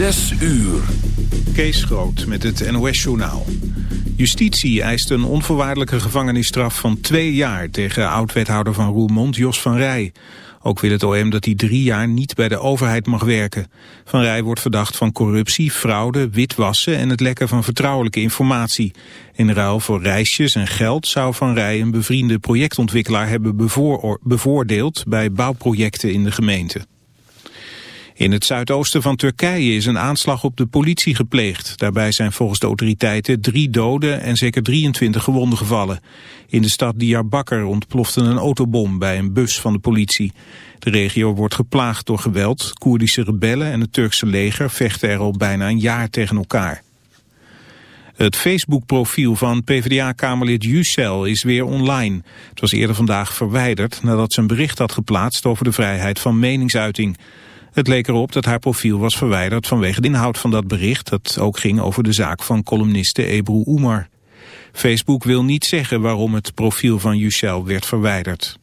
Zes uur. Kees Groot met het NOS-journaal. Justitie eist een onvoorwaardelijke gevangenisstraf van twee jaar... tegen oud-wethouder van Roermond Jos van Rij. Ook wil het OM dat hij drie jaar niet bij de overheid mag werken. Van Rij wordt verdacht van corruptie, fraude, witwassen... en het lekken van vertrouwelijke informatie. In ruil voor reisjes en geld zou Van Rij een bevriende projectontwikkelaar... hebben bevoordeeld bij bouwprojecten in de gemeente. In het zuidoosten van Turkije is een aanslag op de politie gepleegd. Daarbij zijn volgens de autoriteiten drie doden en zeker 23 gewonden gevallen. In de stad Diyarbakir ontplofte een autobom bij een bus van de politie. De regio wordt geplaagd door geweld. Koerdische rebellen en het Turkse leger vechten er al bijna een jaar tegen elkaar. Het Facebook-profiel van PvdA-kamerlid Yücel is weer online. Het was eerder vandaag verwijderd nadat ze een bericht had geplaatst over de vrijheid van meningsuiting. Het leek erop dat haar profiel was verwijderd vanwege de inhoud van dat bericht... dat ook ging over de zaak van columniste Ebru Oemar. Facebook wil niet zeggen waarom het profiel van Yücel werd verwijderd.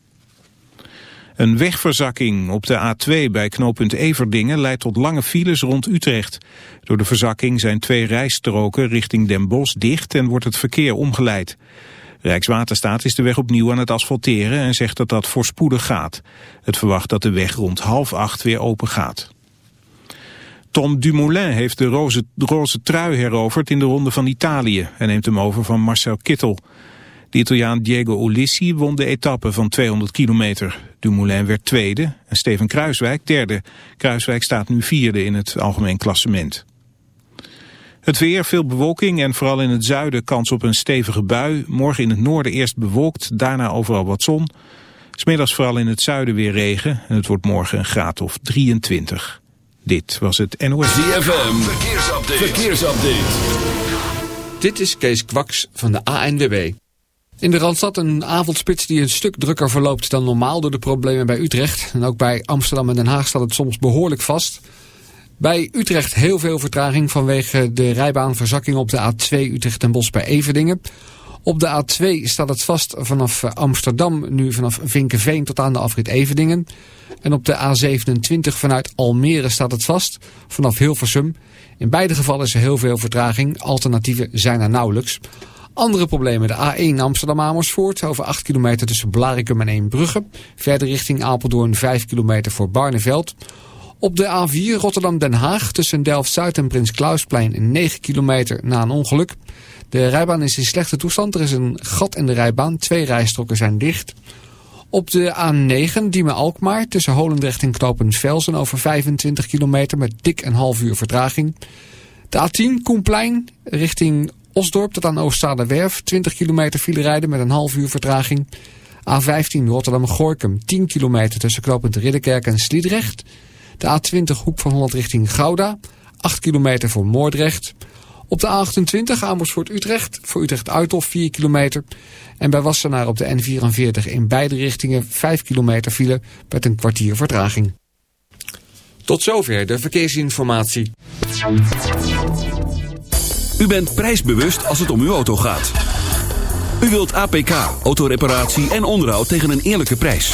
Een wegverzakking op de A2 bij knooppunt Everdingen leidt tot lange files rond Utrecht. Door de verzakking zijn twee rijstroken richting Den Bosch dicht en wordt het verkeer omgeleid. Rijkswaterstaat is de weg opnieuw aan het asfalteren en zegt dat dat voorspoedig gaat. Het verwacht dat de weg rond half acht weer open gaat. Tom Dumoulin heeft de roze, roze trui heroverd in de Ronde van Italië en neemt hem over van Marcel Kittel. De Italiaan Diego Ulissi won de etappe van 200 kilometer. Dumoulin werd tweede en Steven Kruiswijk derde. Kruiswijk staat nu vierde in het algemeen klassement. Het weer, veel bewolking en vooral in het zuiden kans op een stevige bui. Morgen in het noorden eerst bewolkt, daarna overal wat zon. Smiddags vooral in het zuiden weer regen en het wordt morgen een graad of 23. Dit was het NOS. ZFM, verkeersupdate. verkeersupdate. Dit is Kees Kwaks van de ANWB. In de Randstad een avondspits die een stuk drukker verloopt dan normaal door de problemen bij Utrecht. En ook bij Amsterdam en Den Haag staat het soms behoorlijk vast... Bij Utrecht heel veel vertraging vanwege de rijbaanverzakking op de A2 Utrecht en Bos bij Everdingen. Op de A2 staat het vast vanaf Amsterdam, nu vanaf Vinkenveen tot aan de afrit Everdingen. En op de A27 vanuit Almere staat het vast, vanaf Hilversum. In beide gevallen is er heel veel vertraging, alternatieven zijn er nauwelijks. Andere problemen, de A1 Amsterdam-Amersfoort, over 8 kilometer tussen Blarikum en Eembrugge. Verder richting Apeldoorn 5 kilometer voor Barneveld. Op de A4 Rotterdam-Den Haag tussen Delft-Zuid en Prins Klausplein 9 kilometer na een ongeluk. De rijbaan is in slechte toestand. Er is een gat in de rijbaan. Twee rijstroken zijn dicht. Op de A9 Diemen-Alkmaar tussen Holendrecht en Knopend Velsen over 25 kilometer met dik een half uur vertraging. De A10 Koenplein richting Osdorp tot aan Oostzaaderwerf 20 kilometer file rijden met een half uur vertraging. A15 Rotterdam-Gorkum 10 kilometer tussen Knopend Ridderkerk en Sliedrecht. De A20 Hoek van Holland richting Gouda. 8 kilometer voor Moordrecht. Op de A28 Amersfoort Utrecht. Voor Utrecht Uithof 4 kilometer. En bij Wassenaar op de N44 in beide richtingen 5 kilometer file met een kwartier vertraging. Tot zover de verkeersinformatie. U bent prijsbewust als het om uw auto gaat. U wilt APK, autoreparatie en onderhoud tegen een eerlijke prijs.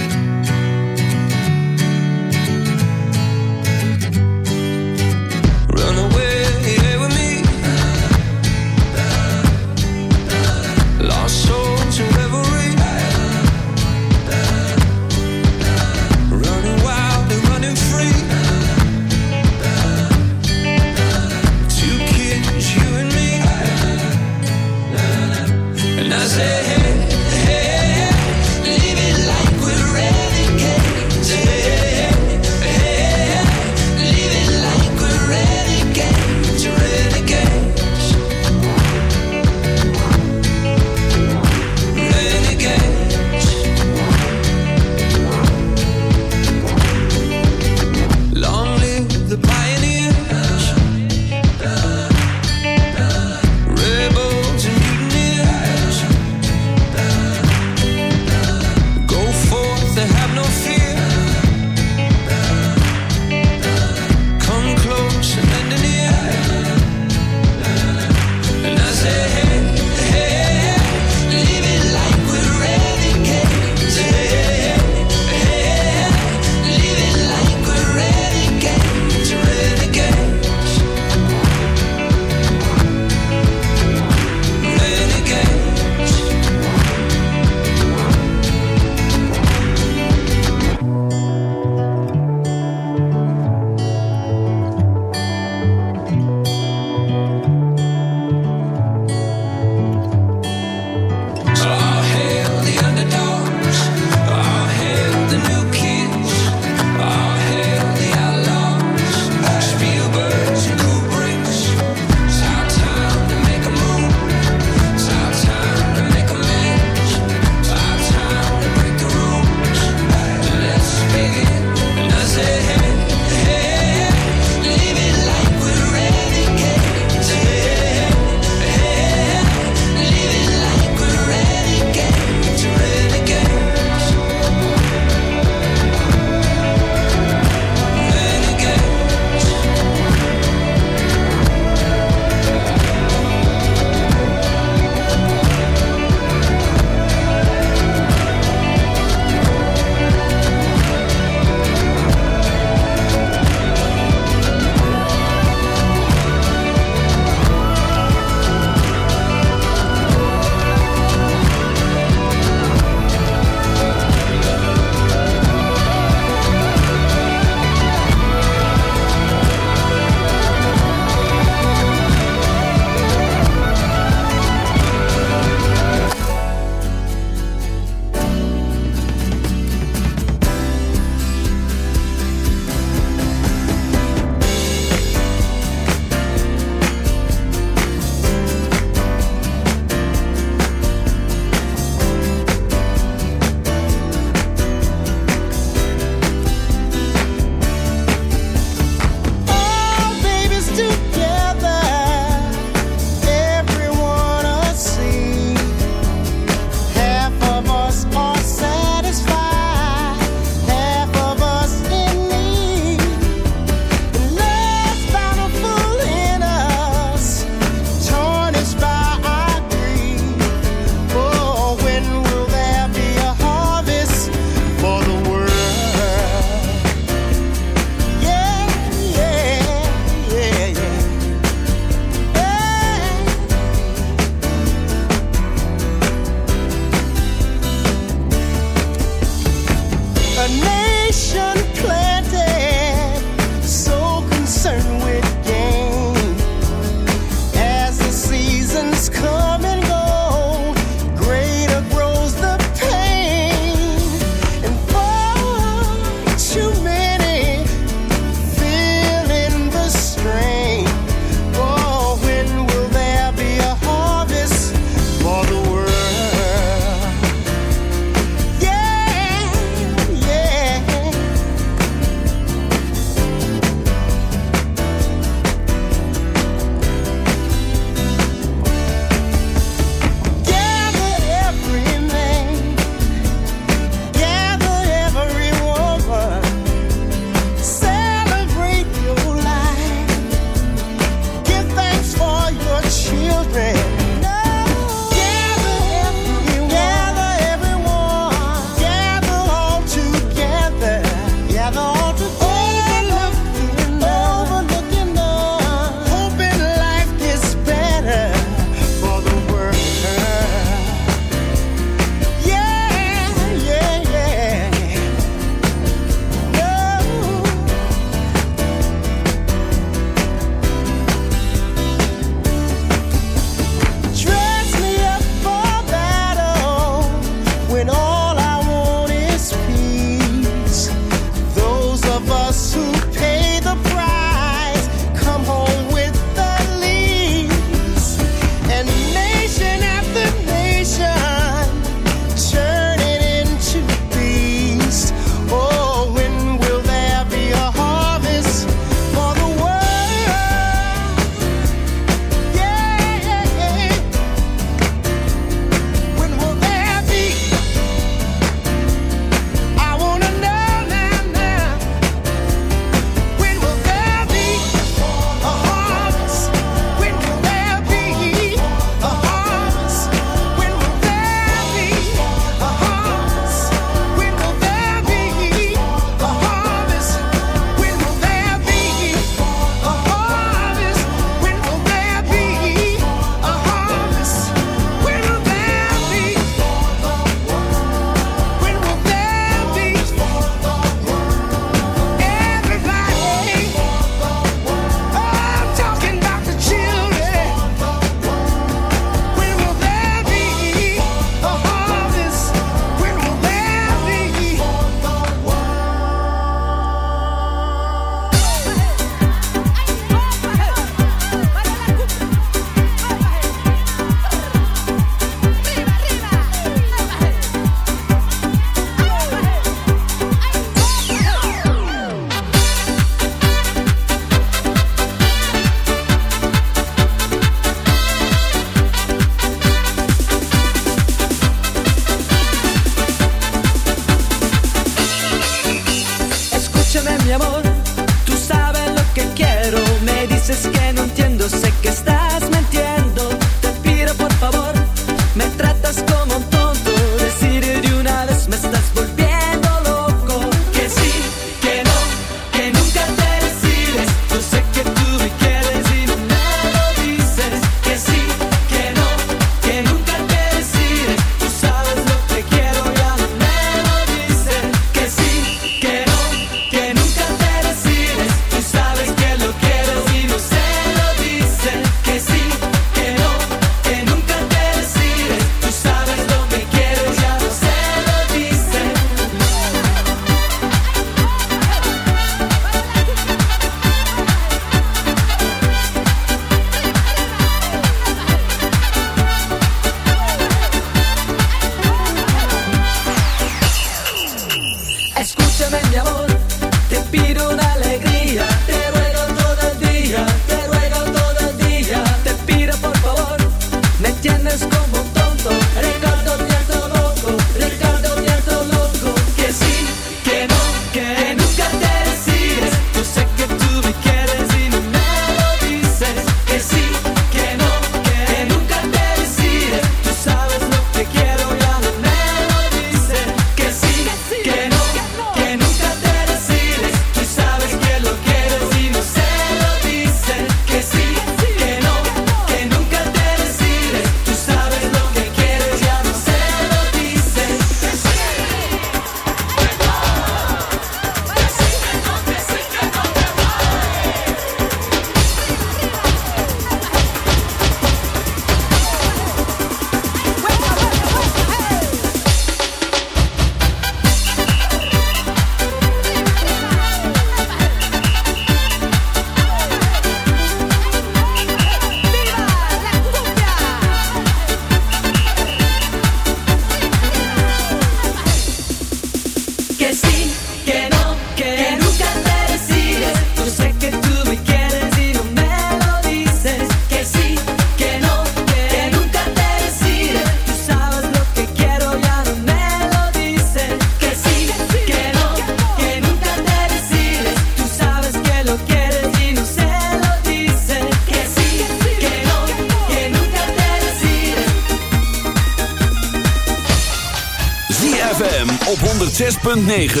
9.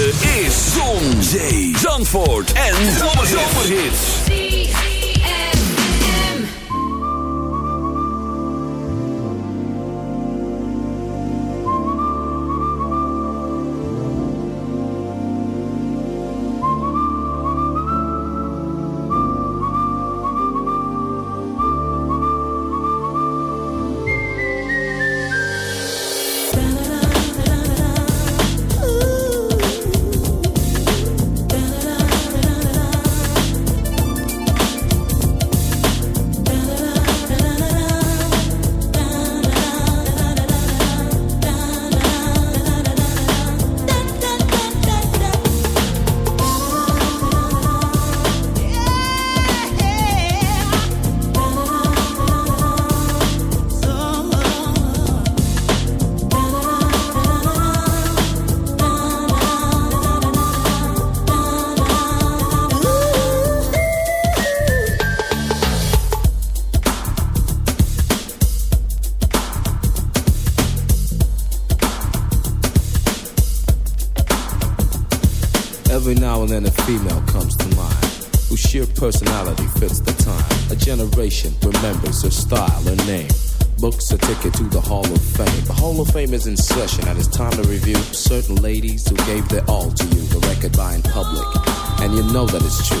Of Fame is in session and it's time to review certain ladies who gave their all to you, the record-buying public. And you know that it's true.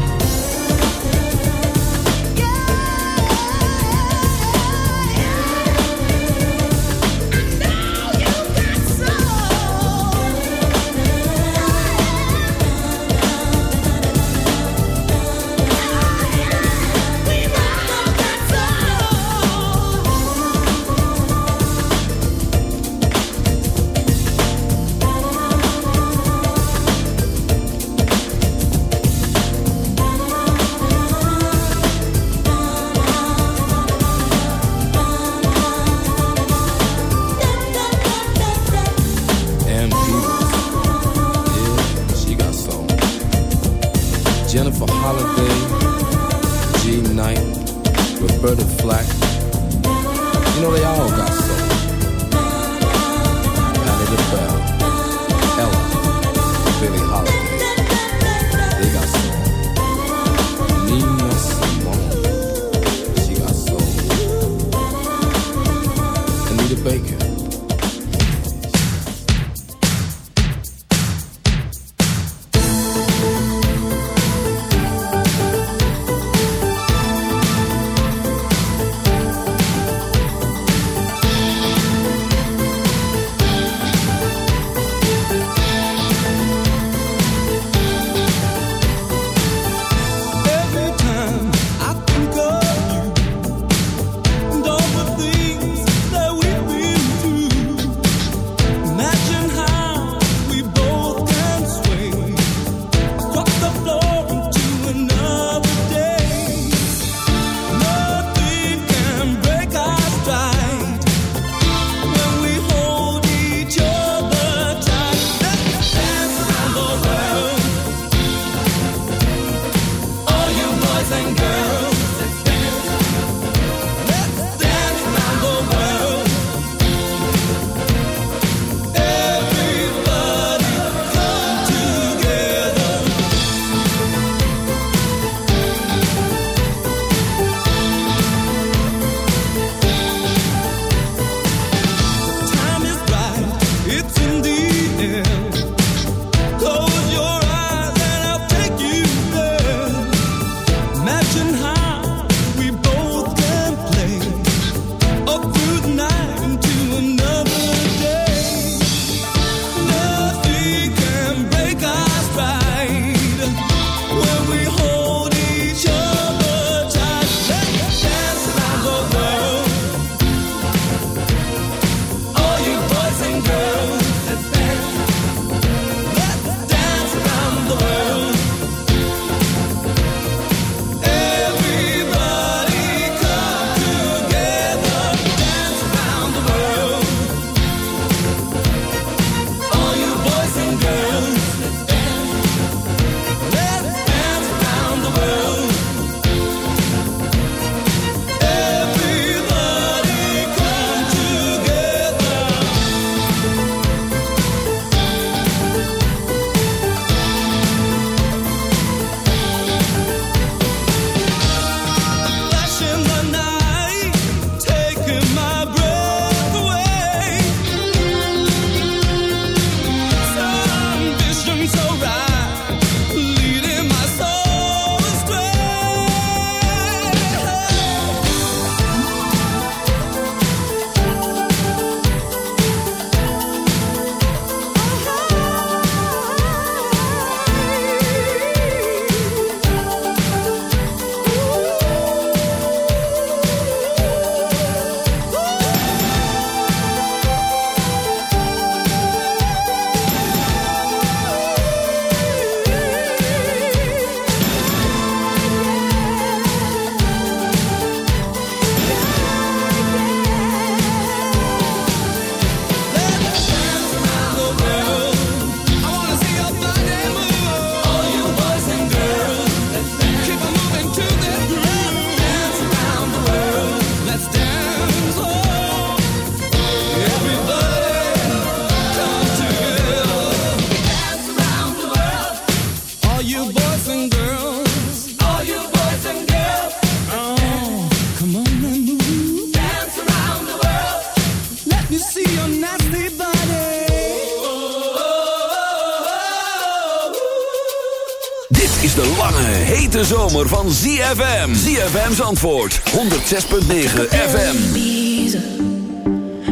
ZFM. ZFM's antwoord, 106.9 FM.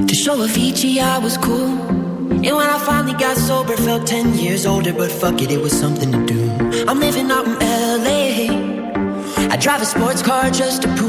To show Avicii I was cool. And when I finally got sober, felt 10 years older, but fuck it, it was something to do. I'm living out in LA. I drive a sports car just to prove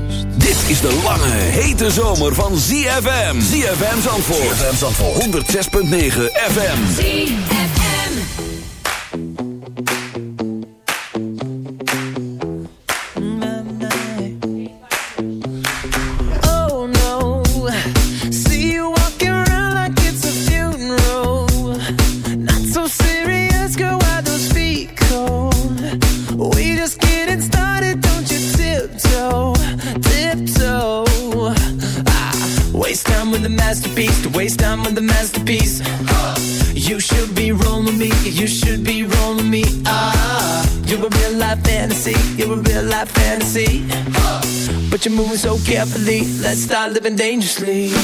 Dit is de lange, hete zomer van ZFM. ZFM Zandvoort. ZFM Zandvoort. 106.9 FM. sleep.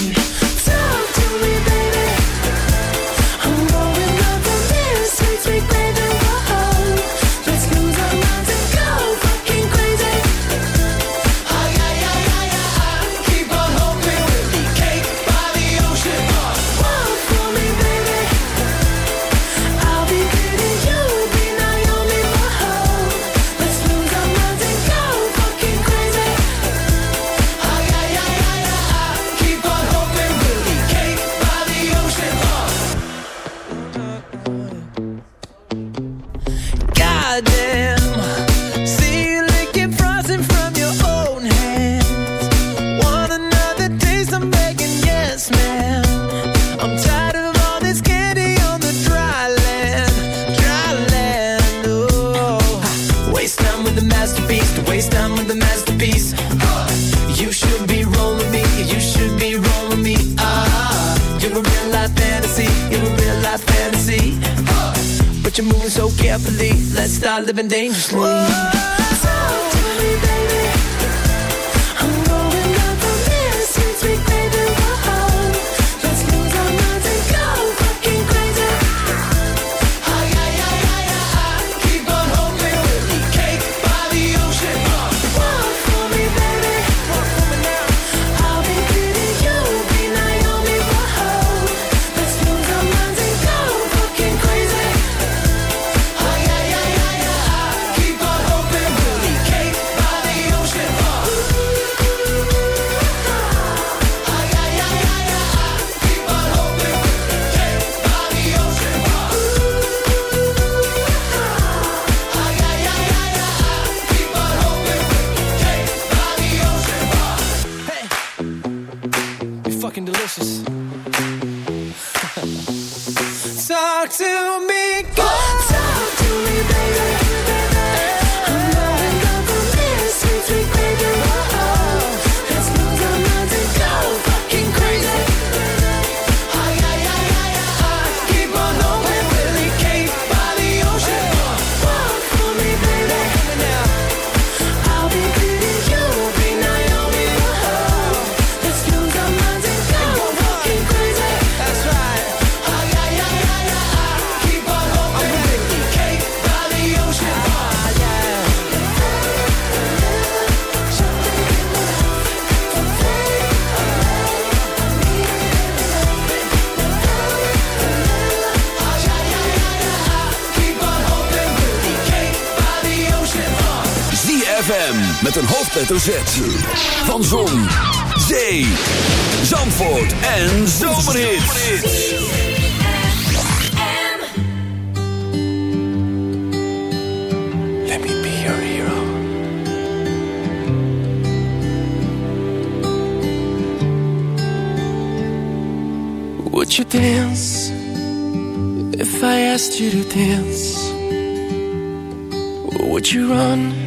carefully. Let's start living dangerously. Whoa, talk to me, baby. ZFM met een hoofdletter Z. Van Zon, Zee, Zandvoort en Zomerhits. Let me be your hero. Would you dance if I asked you to dance? Would you run